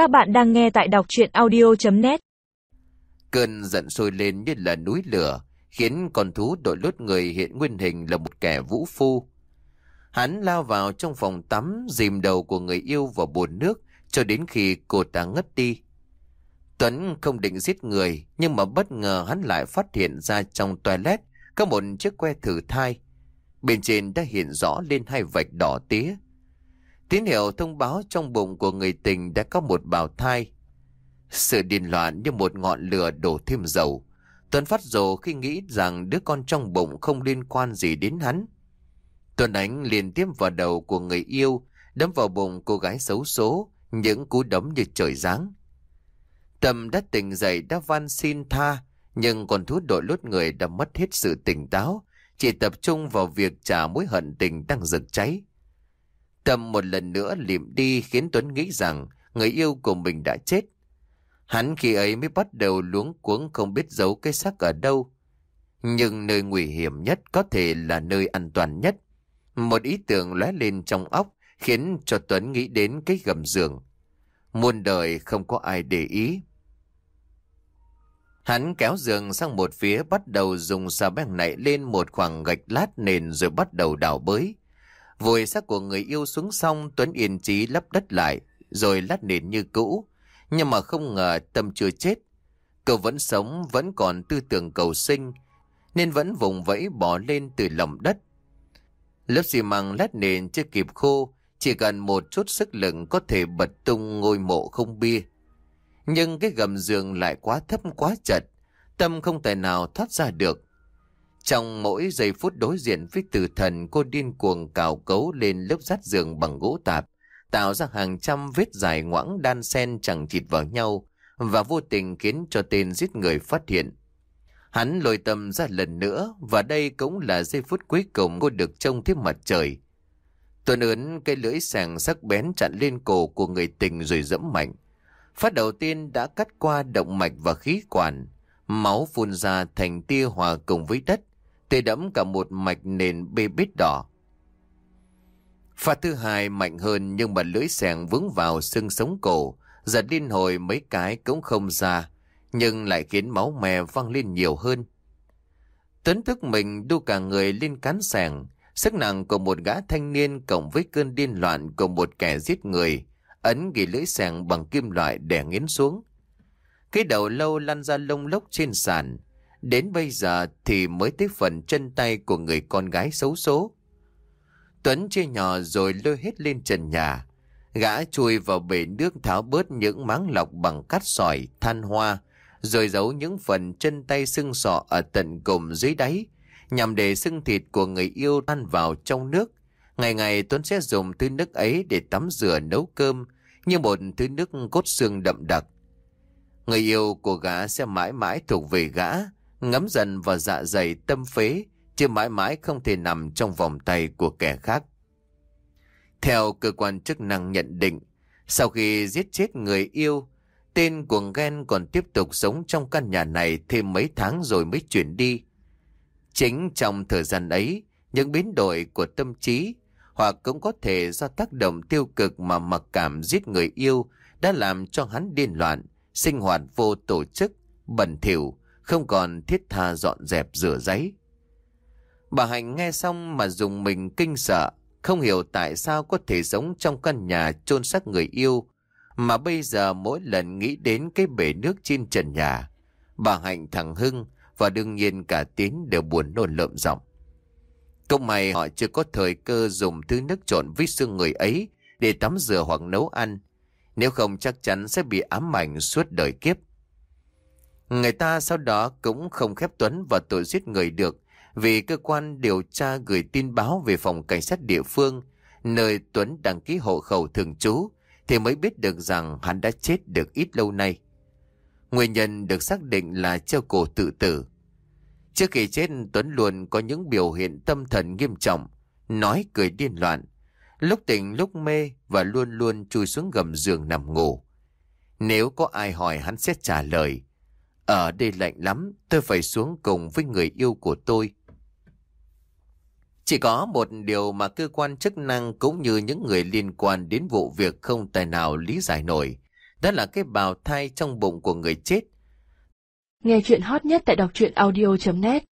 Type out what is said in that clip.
Các bạn đang nghe tại đọc chuyện audio.net Cơn giận sôi lên như là núi lửa, khiến con thú đội lốt người hiện nguyên hình là một kẻ vũ phu. Hắn lao vào trong phòng tắm, dìm đầu của người yêu vào bồn nước, cho đến khi cô ta ngất đi. Tuấn không định giết người, nhưng mà bất ngờ hắn lại phát hiện ra trong toilet có một chiếc que thử thai. Bên trên đã hiện rõ lên hai vạch đỏ tía. Tín hiệu thông báo trong bụng của người tình đã có một bào thai. Sự điên loạn như một ngọn lửa đổ thêm dầu. Tuấn phát rồ khi nghĩ rằng đứa con trong bụng không liên quan gì đến hắn. Tuấn đánh liên tiếp vào đầu của người yêu, đấm vào bụng cô gái xấu số, những cú đấm như trời giáng. Tâm đã tỉnh dậy đã van xin tha, nhưng con thú đội lốt người đã mất hết sự tỉnh táo, chỉ tập trung vào việc trả mối hận tình đang rực cháy. Tâm một lần nữa liệm đi khiến Tuấn nghĩ rằng người yêu của mình đã chết. Hắn khi ấy mới bắt đầu luống cuống không biết giấu cái xác ở đâu. Nhưng nơi nguy hiểm nhất có thể là nơi an toàn nhất. Một ý tưởng lóe lên trong óc khiến cho Tuấn nghĩ đến cái gầm giường. Muôn đời không có ai để ý. Hắn kéo giường sang một phía bắt đầu dùng xà beng nảy lên một khoảng gạch lát nền rồi bắt đầu đào bới. Vùi xác của người yêu xuống xong Tuấn yên trí lấp đất lại rồi lát nền như cũ. Nhưng mà không ngờ Tâm chưa chết. Cậu vẫn sống vẫn còn tư tưởng cầu sinh nên vẫn vùng vẫy bỏ lên từ lòng đất. Lớp xi măng lát nền chưa kịp khô chỉ cần một chút sức lực có thể bật tung ngôi mộ không bia. Nhưng cái gầm giường lại quá thấp quá chật, Tâm không tài nào thoát ra được. Trong mỗi giây phút đối diện với tử thần, cô điên cuồng cào cấu lên lớp rát giường bằng gỗ tạp, tạo ra hàng trăm vết dài ngoãng đan sen chẳng chịt vào nhau và vô tình khiến cho tên giết người phát hiện. Hắn lôi tâm ra lần nữa và đây cũng là giây phút cuối cùng cô được trông thấy mặt trời. Tuấn ướn cây lưỡi sàng sắc bén chặn lên cổ của người tình rồi dẫm mạnh. Phát đầu tiên đã cắt qua động mạch và khí quản. Máu phun ra thành tia hòa cùng với đất, tê đẫm cả một mạch nền bê bít đỏ. Phát thứ hai mạnh hơn nhưng mà lưỡi sàng vướng vào xương sống cổ, giật liên hồi mấy cái cũng không ra, nhưng lại khiến máu mè văng lên nhiều hơn. Tuấn thức mình đu cả người lên cán sàng, sức nặng của một gã thanh niên cộng với cơn điên loạn của một kẻ giết người, ấn ghi lưỡi sàng bằng kim loại đè nghiến xuống. Cái đầu lâu lăn ra lông lốc trên sàn. Đến bây giờ thì mới tới phần chân tay của người con gái xấu số. Tuấn chia nhỏ rồi lôi hết lên trần nhà. Gã chui vào bể nước tháo bớt những máng lọc bằng cát sỏi, than hoa, rồi giấu những phần chân tay sưng sọ ở tận cùng dưới đáy, nhằm để xương thịt của người yêu tan vào trong nước. Ngày ngày Tuấn sẽ dùng thứ nước ấy để tắm rửa nấu cơm, như một thứ nước cốt xương đậm đặc. Người yêu của gã sẽ mãi mãi thuộc về gã, ngấm dần vào dạ dày tâm phế, chứ mãi mãi không thể nằm trong vòng tay của kẻ khác. Theo cơ quan chức năng nhận định, sau khi giết chết người yêu, tên của Ghen còn tiếp tục sống trong căn nhà này thêm mấy tháng rồi mới chuyển đi. Chính trong thời gian ấy, những biến đổi của tâm trí hoặc cũng có thể do tác động tiêu cực mà mặc cảm giết người yêu đã làm cho hắn điên loạn, sinh hoạt vô tổ chức, bẩn thỉu, không còn thiết tha dọn dẹp rửa giấy. Bà Hạnh nghe xong mà dùng mình kinh sợ, không hiểu tại sao có thể sống trong căn nhà chôn xác người yêu, mà bây giờ mỗi lần nghĩ đến cái bể nước trên trần nhà, bà Hạnh thằng Hưng và đương nhiên cả Tiến đều buồn nôn lợm giọng. Công mày họ chưa có thời cơ dùng thứ nước trộn với xương người ấy để tắm rửa hoặc nấu ăn. Nếu không chắc chắn sẽ bị ám ảnh suốt đời kiếp. Người ta sau đó cũng không khép Tuấn vào tội giết người được vì cơ quan điều tra gửi tin báo về phòng cảnh sát địa phương nơi Tuấn đăng ký hộ khẩu thường trú thì mới biết được rằng hắn đã chết được ít lâu nay. Nguyên nhân được xác định là treo cổ tự tử. Trước khi chết Tuấn luôn có những biểu hiện tâm thần nghiêm trọng, nói cười điên loạn, lúc tỉnh lúc mê và luôn luôn chui xuống gầm giường nằm ngủ. Nếu có ai hỏi hắn sẽ trả lời, ở đây lạnh lắm, tôi phải xuống cùng với người yêu của tôi. Chỉ có một điều mà cơ quan chức năng cũng như những người liên quan đến vụ việc không tài nào lý giải nổi. Đó là cái bào thai trong bụng của người chết. Nghe chuyện hot nhất tại đọc truyện audio.net